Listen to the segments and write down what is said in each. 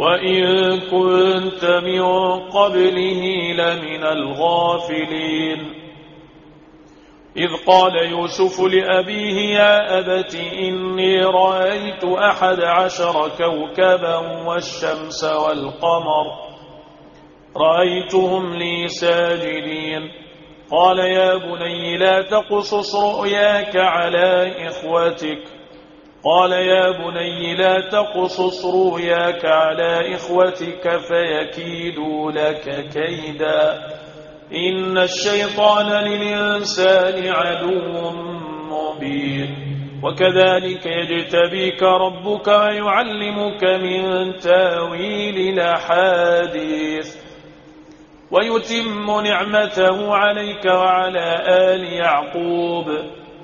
وَإِن كُنْتَ مِن قَبْلِهِ لَمِنَ الْغَافِلِينَ إِذْ قَالَ يُوسُفُ لِأَبِيهِ يَا أَبَتِ إِنِّي رَأَيْتُ أَحَدَ عَشَرَ كَوْكَبًا وَالشَّمْسَ وَالْقَمَرَ رَأَيْتُهُمْ لِي سَاجِدِينَ قَالَ يَا بُنَيَّ لَا تَقْصُصْ رُؤْيَاكَ عَلَى إِخْوَتِكَ قال يا بني لا تقصص رؤياك على إخوتك فيكيدوا لك كيدا. إن الشيطان للإنسان عدو مبين. وكذلك يجتبيك ربك ويعلمك من تاويل الأحاديث. ويتم نعمته عليك وعلى آل يعقوب.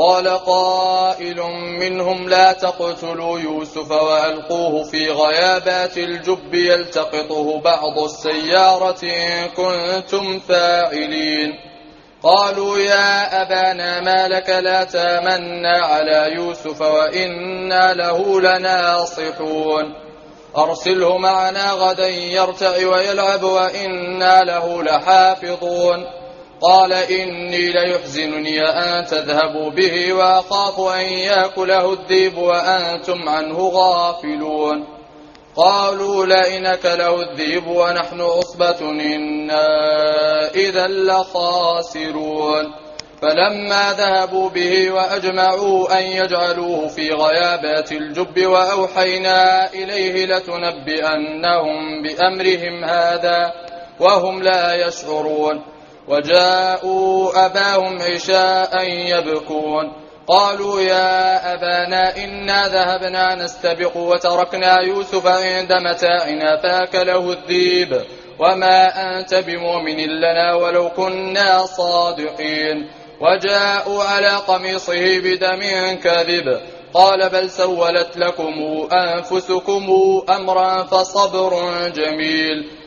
قال قائل منهم لا تقتلوا يوسف وألقوه في غيابات الجب يلتقطه بعض السيارة إن كنتم فاعلين. قالوا يا أبانا ما لك لا تامنا على يوسف وإنا له لناصحون. أرسله معنا غدا يرتع ويلعب وإنا له لحافظون. قال إني ليحزنني أن تذهبوا به وأخاف أن يأكله الذيب وأنتم عنه غافلون. قالوا لئن أكله الذيب ونحن عصبة إنا إذا لخاسرون. فلما ذهبوا به وأجمعوا أن يجعلوه في غيابات الجب وأوحينا إليه لتنبئنهم بأمرهم هذا وهم لا يشعرون. وجاءوا أباهم عشاء يبكون. قالوا يا أبانا إنا ذهبنا نستبق وتركنا يوسف عند متاعنا فأكله الذيب. وما أنت بمؤمن لنا ولو كنا صادقين. وجاءوا على قميصه بدم كذب قال بل سولت لكم أنفسكم أمرا فصبر جميل.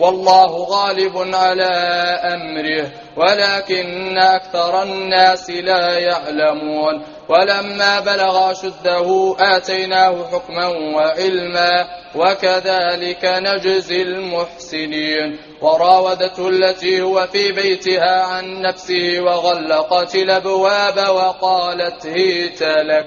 والله غالب على أمره ولكن أكثر الناس لا يعلمون. ولما بلغ شده آتيناه حكما وعلما وكذلك نجزي المحسنين. وراودته التي هو في بيتها عن نفسه وغلقت الأبواب وقالت هيت لك.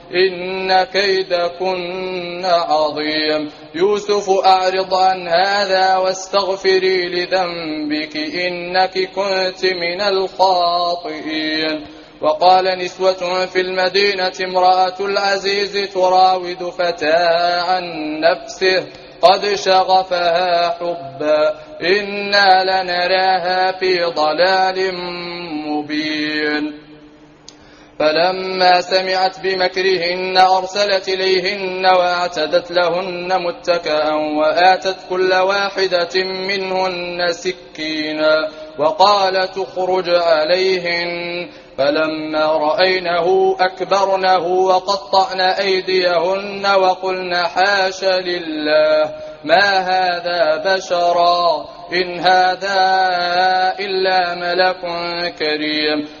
إن كيدكن عظيم. يوسف أعرض عن هذا واستغفري لذنبك إنك كنت من الخاطئين. وقال نسوة في المدينة امرأة العزيز تراود فتاة عن نفسه قد شغفها حبا. إنا لنراها في ضلال مبين. فلما سمعت بمكرهن أرسلت إليهن وأعتدت لهن متكأا وآتت كل واحدة منهن سكينا وقالت اخرج عليهن فلما رأينه أكبرنه وقطعن أيديهن وقلن حاش لله ما هذا بشرا إن هذا إلا ملك كريم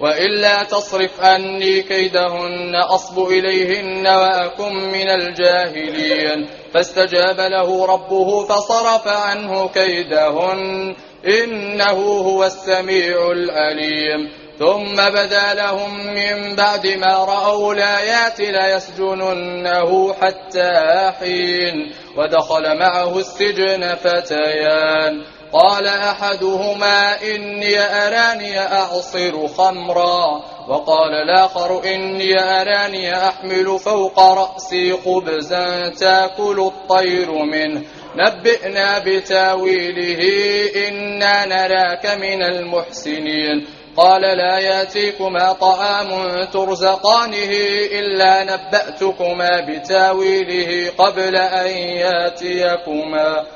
وإلا تصرف أني كيدهن أصب إليهن وأكن من الجاهلين فاستجاب له ربه فصرف عنه كيدهن إنه هو السميع الأليم ثم بدا لهم من بعد ما رأوا الآيات ليسجننه حتى حين ودخل معه السجن فتيان قال أحدهما إني أراني أعصر خمرا وقال الآخر إني أراني أحمل فوق رأسي خبزا تأكل الطير منه. نبئنا بتاويله إنا نراك من المحسنين. قال لا يأتيكما طعام ترزقانه إلا نبأتكما بتاويله قبل أن يأتيكما.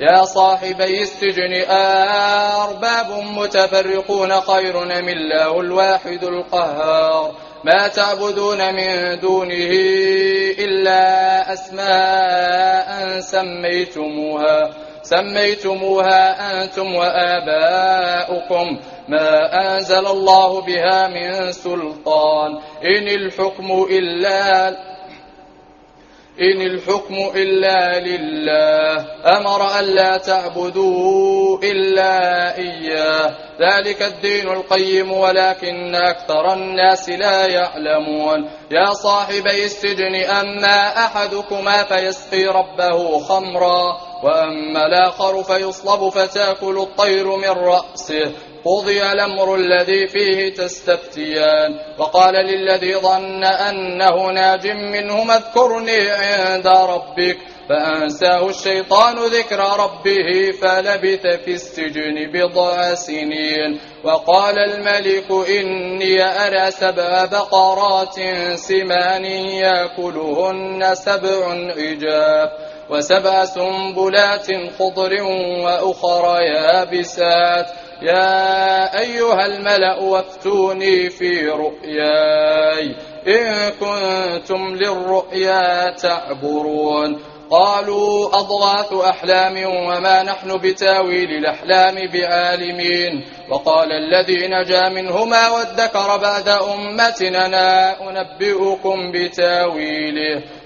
يا صاحبي السجن أرباب متفرقون خير من الله الواحد القهار ما تعبدون من دونه إلا أسماء سميتموها سميتموها أنتم وآباؤكم ما أنزل الله بها من سلطان إن الحكم إلا إن الحكم إلا لله. أمر أن لا تعبدوا إلا إياه. ذلك الدين القيم ولكن أكثر الناس لا يعلمون. يا صاحبي السجن أما أحدكما فيسقي ربه خمرا وأما الآخر فيصلب فتأكل الطير من رأسه. قضي الأمر الذي فيه تستفتيان وقال للذي ظن أنه ناج منه اذكرني عند ربك فأنساه الشيطان ذكر ربه فلبث في السجن بضع سنين وقال الملك إني أرى سبع بقرات سمان يأكلهن سبع عجاب وسبع سنبلات خضر وأخر يابسات يا أيها الملأ وافتوني في رؤياي. إن كنتم للرؤيا تعبرون. قالوا أضغاث أحلام وما نحن بتاويل الأحلام بعالمين. وقال الذي نجا منهما وادكر بعد أمتنا أنبئكم بتاويله.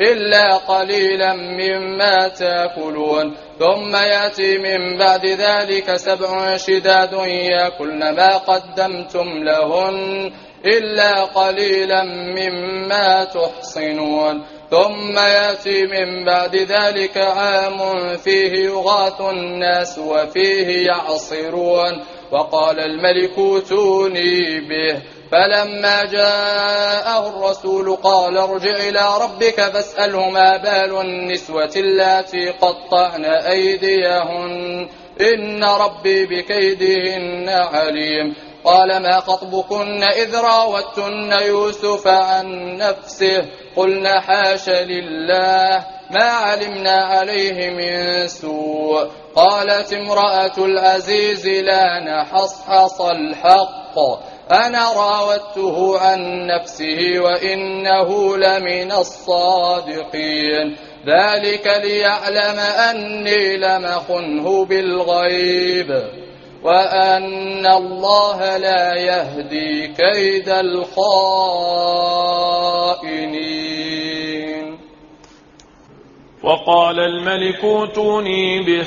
إلا قليلا مما تأكلون. ثم يأتي من بعد ذلك سبع شداد يأكلن ما قدمتم لهن إلا قليلا مما تحصنون. ثم يأتي من بعد ذلك عام فيه يغاث الناس وفيه يعصرون. وقال الملك توني به. فلما جاءه الرسول قال ارجع إلى ربك فاسأله ما بال النسوة التي قطعن أيديهن. إن ربي بكيدهن عليم. قال ما خطبكن إذ راوتن يوسف عن نفسه؟ قلنا حاش لله ما علمنا عليه من سوء. قالت امرأة العزيز لا نحصحص الحق. أنا راودته عن نفسه وإنه لمن الصادقين ذلك ليعلم أني لمخنه بالغيب وأن الله لا يهدي كيد الخائنين وقال الملك توني به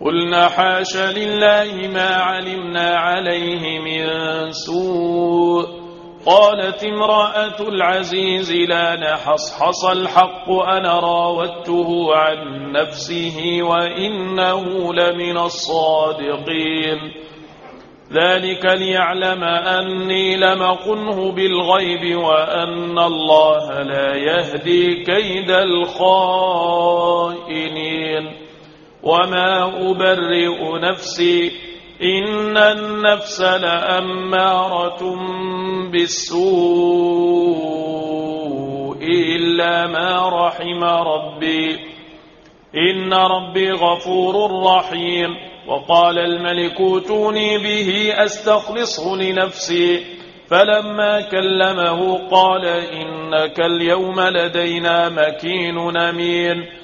قلنا حاش لله ما علمنا عليه من سوء. قالت امرأة العزيز لا نحصحص الحق أنا راودته عن نفسه وإنه لمن الصادقين. ذلك ليعلم أني لمقنه بالغيب وأن الله لا يهدي كيد الخائنين. وما أبرئ نفسي إن النفس لأمارة بالسوء إلا ما رحم ربي. إن ربي غفور رحيم. وقال الملك توني به أستخلصه لنفسي. فلما كلمه قال إنك اليوم لدينا مكين نمين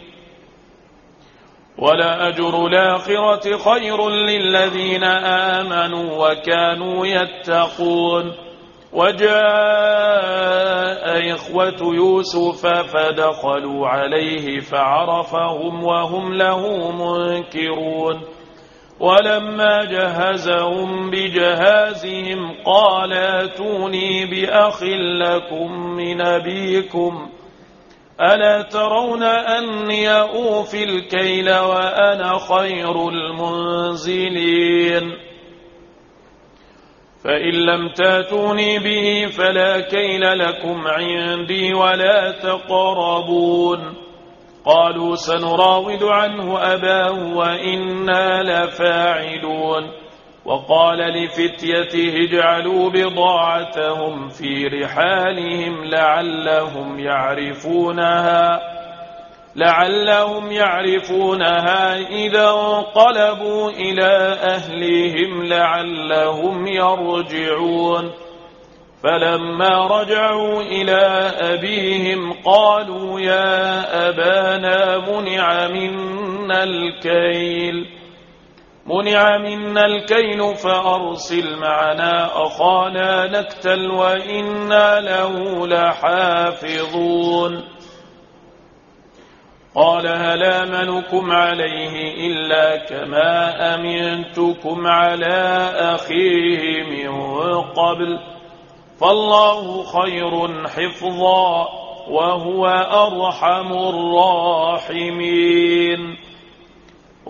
ولا أجر الآخرة خير للذين آمنوا وكانوا يتقون وجاء إخوة يوسف فدخلوا عليه فعرفهم وهم له منكرون ولما جهزهم بجهازهم قال آتوني بأخ لكم من أبيكم ألا ترون أني أوفي الكيل وأنا خير المنزلين فإن لم تاتوني به فلا كيل لكم عندي ولا تقربون قالوا سنراود عنه أباه وإنا لفاعلون وقال لفتيته اجعلوا بضاعتهم في رحالهم لعلهم يعرفونها لعلهم يعرفونها إذا انقلبوا إلى أهليهم لعلهم يرجعون. فلما رجعوا إلى أبيهم قالوا يا أبانا منع منا الكيل. منع منا الكيل فأرسل معنا أخانا نكتل وإنا له لحافظون. قال هل آمنكم عليه إلا كما أمنتكم على أخيه من قبل. فالله خير حفظا وهو أرحم الراحمين.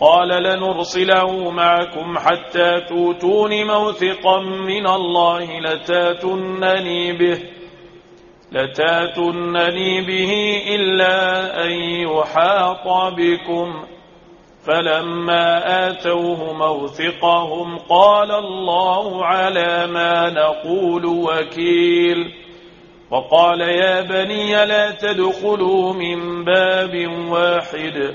قال لنرسله معكم حتى توتون موثقا من الله لتاتنني به لتاتنني به إلا أن يحاط بكم فلما آتوه موثقهم قال الله على ما نقول وكيل وقال يا بني لا تدخلوا من باب واحد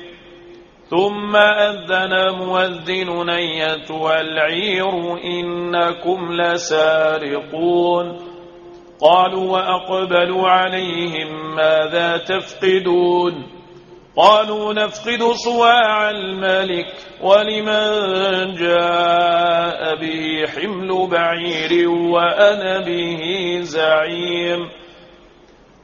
ثم أذن مؤذن نية العير إنكم لسارقون قالوا وأقبلوا عليهم ماذا تفقدون قالوا نفقد صواع الملك ولمن جاء به حمل بعير وأنا به زعيم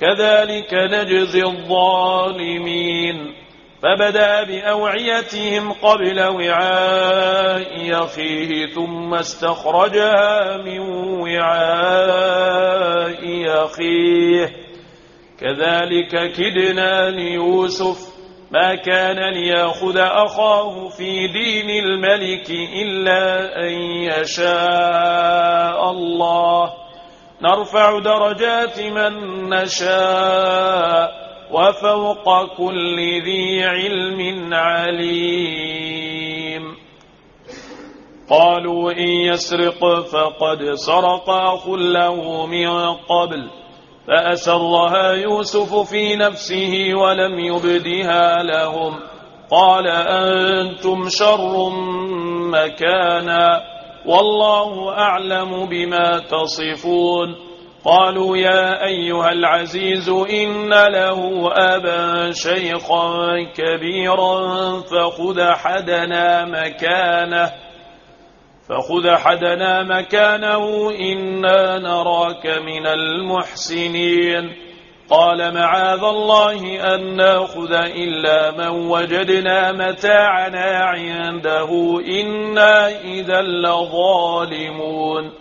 كذلك نجزي الظالمين. فبدا بأوعيتهم قبل وعاء يخيه ثم استخرجها من وعاء يخيه كذلك كدنا ليوسف. ما كان ليأخذ أخاه في دين الملك إلا أن يشاء الله. نرفع درجات من نشاء وفوق كل ذي علم عليم. قالوا إن يسرق فقد سرق أخله من قبل فأسرها يوسف في نفسه ولم يبدها لهم. قال أنتم شر مكانا. والله أعلم بما تصفون. قالوا يا أيها العزيز إن له أبا شيخا كبيرا فخذ حدنا مكانه فخذ حدنا مكانه إنا نراك من المحسنين. قال معاذ الله أن نأخذ إلا من وجدنا متاعنا عنده إنا إذا لظالمون.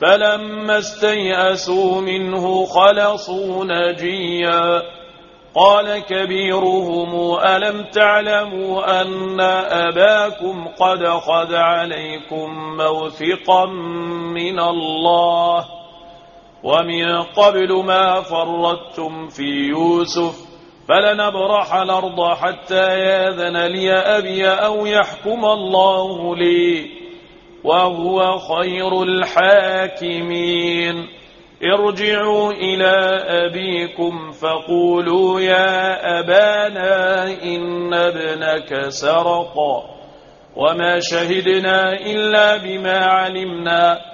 فلما استيأسوا منه خلصوا نجيا. قال كبيرهم ألم تعلموا أن أباكم قد خذ عليكم موثقا من الله؟ ومن قبل ما فرطتم في يوسف فلنبرح الأرض حتى ياذن لي أبي أو يحكم الله لي وهو خير الحاكمين. ارجعوا إلى أبيكم فقولوا يا أبانا إن ابنك سرق وما شهدنا إلا بما علمنا.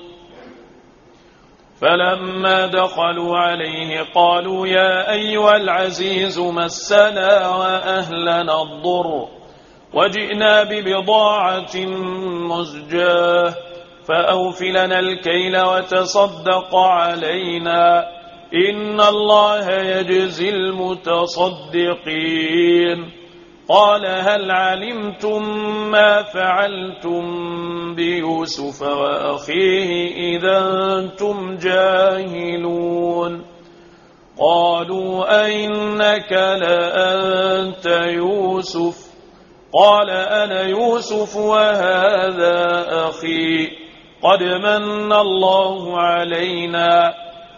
فلما دخلوا عليه قالوا يا أيها العزيز مسنا وأهلنا الضر وجئنا ببضاعة مزجاة فأوفلنا الكيل وتصدق علينا إن الله يجزي المتصدقين قال هل علمتم ما فعلتم بيوسف وأخيه إذا أنتم جاهلون؟ قالوا أئنك لأنت يوسف. قال أنا يوسف وهذا أخي. قد من الله علينا.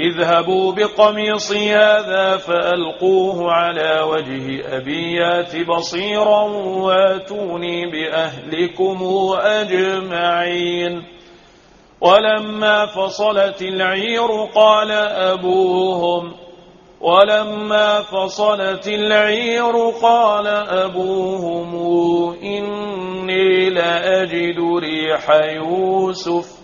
اذهبوا بقميصي هذا فألقوه على وجه أبيات بصيرا واتوني بأهلكم أجمعين. ولما فصلت العير قال أبوهم ولما فصلت العير قال أبوهم إني لأجد ريح يوسف.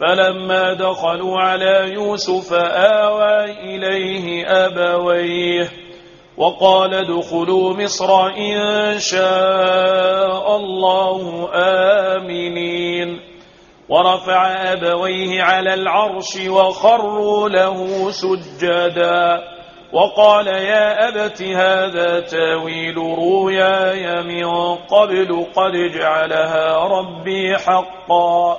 فلما دخلوا على يوسف آوى إليه أبويه وقال دخلوا مصر إن شاء الله آمنين ورفع أبويه على العرش وخروا له سجدا وقال يا أبت هذا تاويل رؤياي من قبل قد جعلها ربي حقا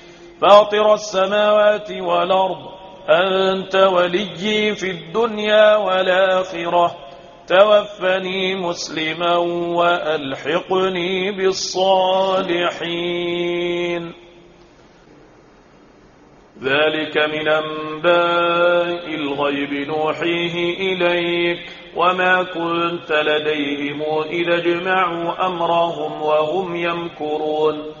فاطر السماوات والأرض أنت ولي في الدنيا والآخرة. توفني مسلما وألحقني بالصالحين. ذلك من أنباء الغيب نوحيه إليك وما كنت لديهم إذا أجمعوا أمرهم وهم يمكرون.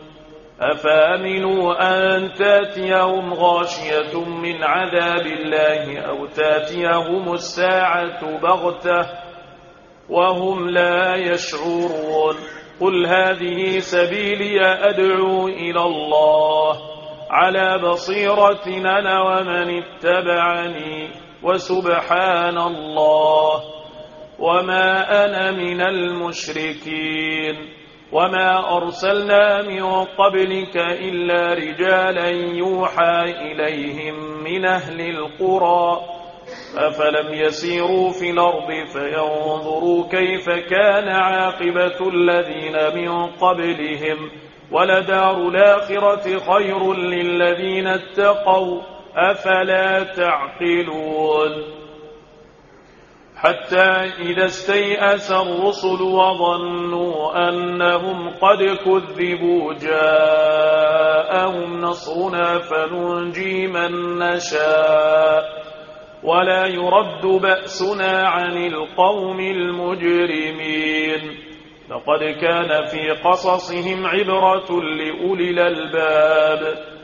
أفأمنوا أن تأتيهم غاشية من عذاب الله أو تأتيهم الساعة بغتة وهم لا يشعرون؟ قل هذه سبيلي أدعو إلى الله على بصيرة أنا ومن اتبعني وسبحان الله وما أنا من المشركين. وما أرسلنا من قبلك إلا رجالا يوحى إليهم من أهل القرى أفلم يسيروا في الأرض فينظروا كيف كان عاقبة الذين من قبلهم ولدار الآخرة خير للذين اتقوا أفلا تعقلون حتى إذا استيأس الرسل وظنوا أنهم قد كذبوا جاءهم نصرنا فننجي من نشاء ولا يرد بأسنا عن القوم المجرمين لقد كان في قصصهم عبرة لأولي الألباب